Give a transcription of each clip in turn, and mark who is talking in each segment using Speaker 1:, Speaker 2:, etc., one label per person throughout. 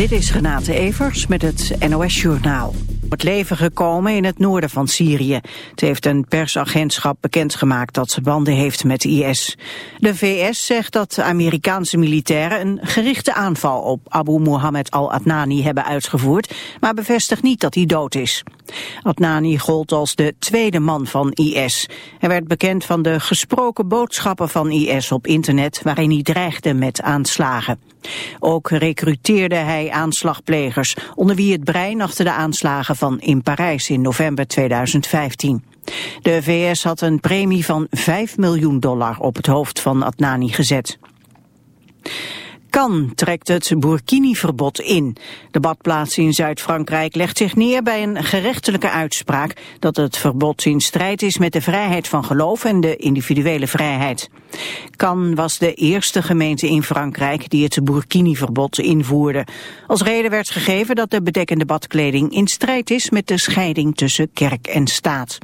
Speaker 1: Dit is Renate Evers met het NOS Journaal. Het leven gekomen in het noorden van Syrië. Het heeft een persagentschap bekendgemaakt dat ze banden heeft met IS. De VS zegt dat Amerikaanse militairen een gerichte aanval op Abu Muhammad al-Adnani hebben uitgevoerd, maar bevestigt niet dat hij dood is. Adnani gold als de tweede man van IS. Hij werd bekend van de gesproken boodschappen van IS op internet waarin hij dreigde met aanslagen. Ook recruteerde hij aanslagplegers, onder wie het brein achter de aanslagen van in Parijs in november 2015. De VS had een premie van 5 miljoen dollar op het hoofd van Adnani gezet. Kan trekt het Burkini-verbod in. De badplaats in Zuid-Frankrijk legt zich neer bij een gerechtelijke uitspraak dat het verbod in strijd is met de vrijheid van geloof en de individuele vrijheid. Cannes was de eerste gemeente in Frankrijk die het Burkini-verbod invoerde. Als reden werd gegeven dat de bedekkende badkleding in strijd is met de scheiding tussen kerk en staat.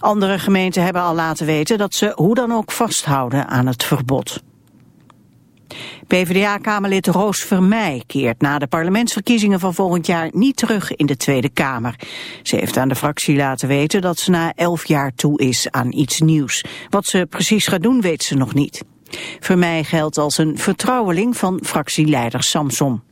Speaker 1: Andere gemeenten hebben al laten weten dat ze hoe dan ook vasthouden aan het verbod. PvdA-kamerlid Roos Vermeij keert na de parlementsverkiezingen van volgend jaar niet terug in de Tweede Kamer. Ze heeft aan de fractie laten weten dat ze na elf jaar toe is aan iets nieuws. Wat ze precies gaat doen weet ze nog niet. Vermeij geldt als een vertrouweling van fractieleider Samson.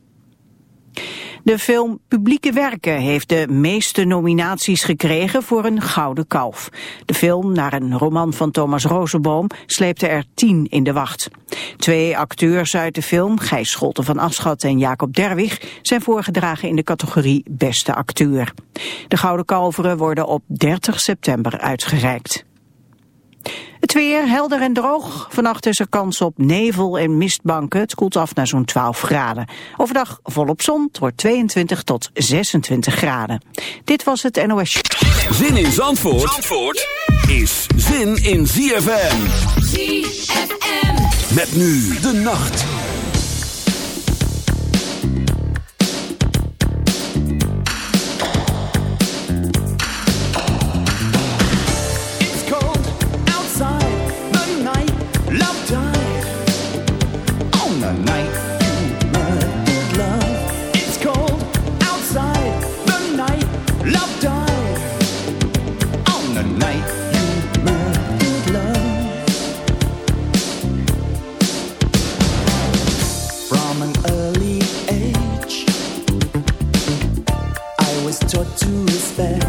Speaker 1: De film Publieke Werken heeft de meeste nominaties gekregen voor een Gouden Kalf. De film, naar een roman van Thomas Rozenboom, sleepte er tien in de wacht. Twee acteurs uit de film, Gijs Scholten van Aschat en Jacob Derwig, zijn voorgedragen in de categorie Beste Acteur. De Gouden Kalveren worden op 30 september uitgereikt. Het weer helder en droog. Vannacht is er kans op nevel en mistbanken. Het koelt af naar zo'n 12 graden. Overdag volop zon. Het wordt 22 tot 26 graden. Dit was het NOS.
Speaker 2: Zin in Zandvoort, Zandvoort is zin in ZFM. ZFM. Met nu de nacht. fair.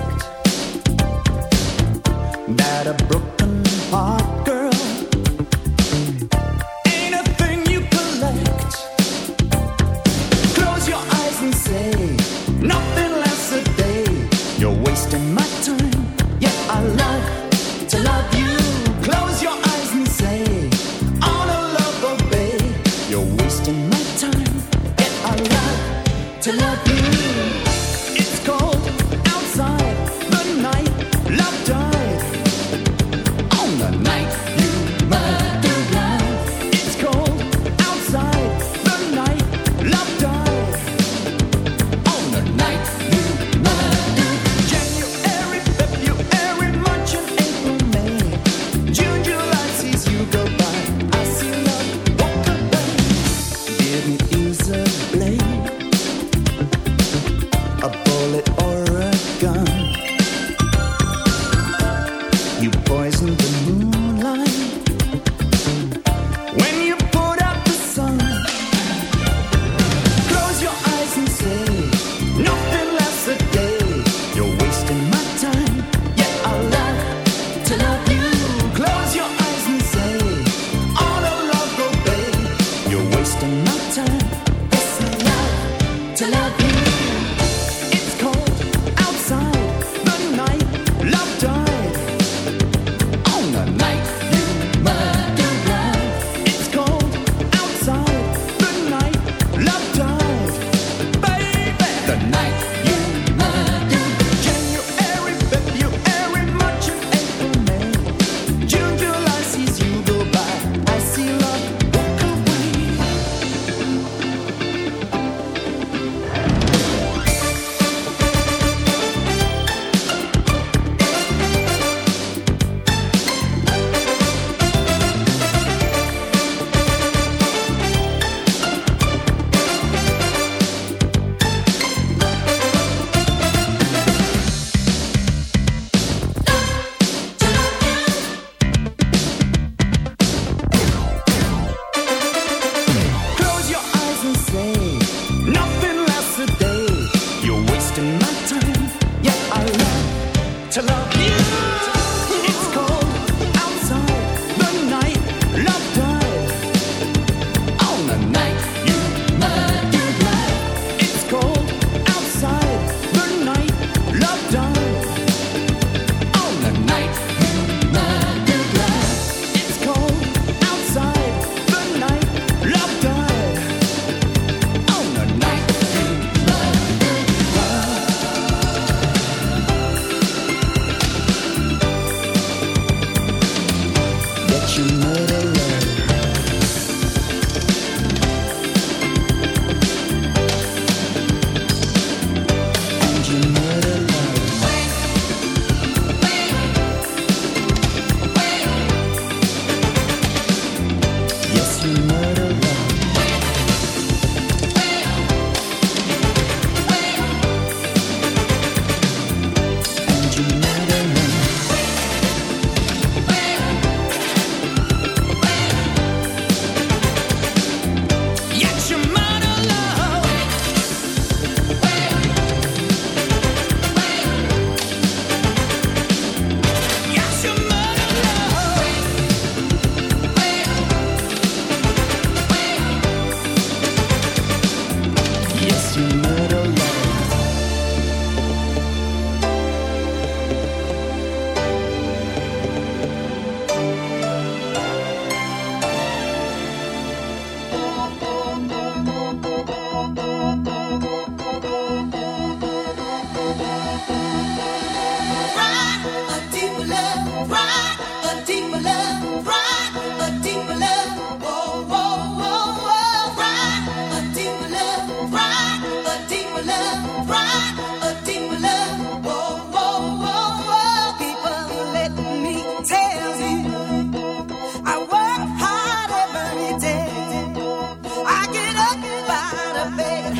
Speaker 2: baby.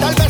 Speaker 3: Tal vez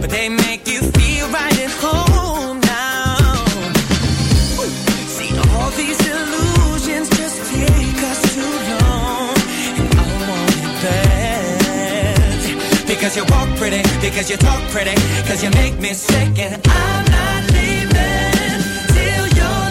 Speaker 4: But they make you feel right at home now. See, all these illusions just take us too long. And I want it bad. Because you walk pretty, because you talk pretty, you make me sick, and I'm not leaving till you're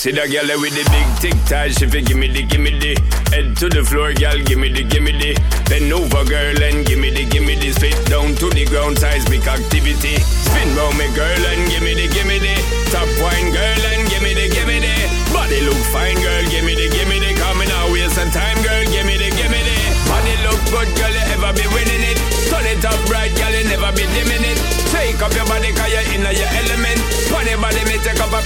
Speaker 5: See that girl with the big tic tac, she fi gimme the gimme the Head to the floor, girl, gimme the gimme the. Bend over, girl, and gimme the gimme the. Spit down to the ground, seismic activity. Spin round me, girl, and gimme the gimme the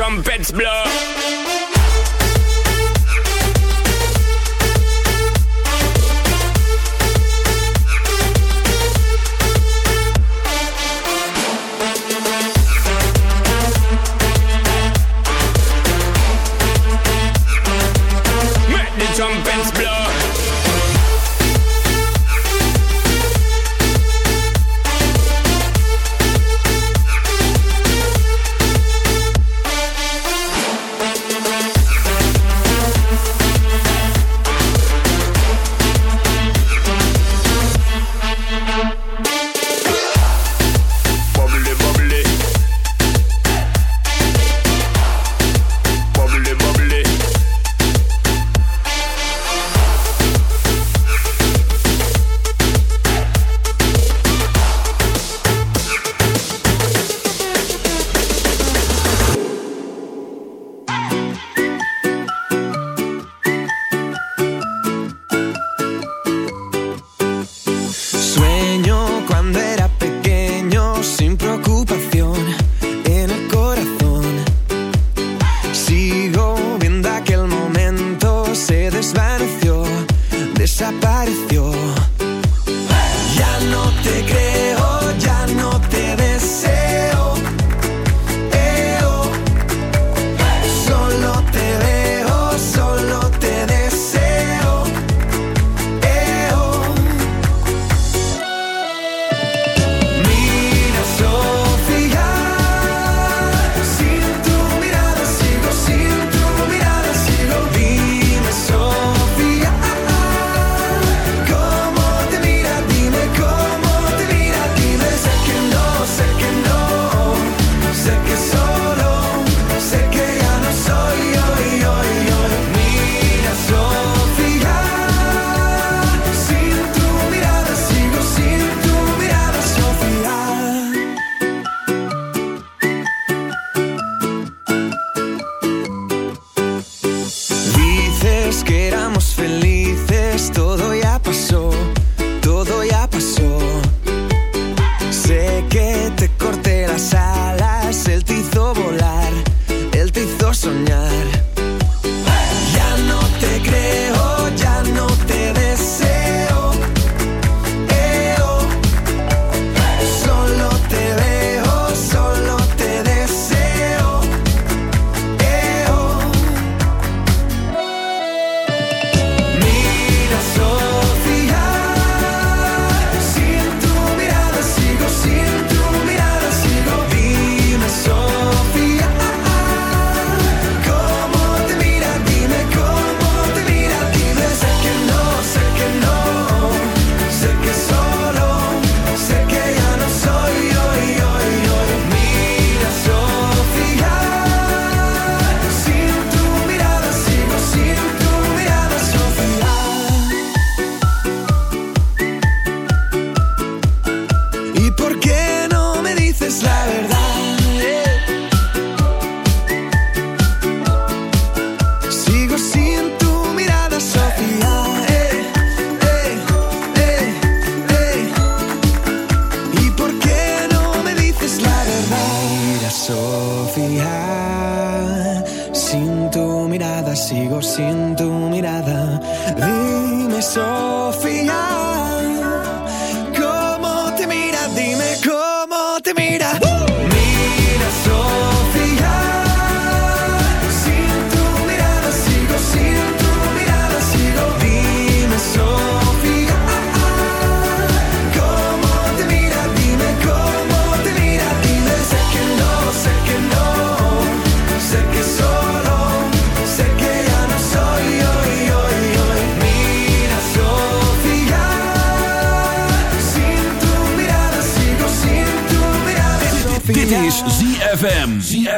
Speaker 5: Trumpets blow.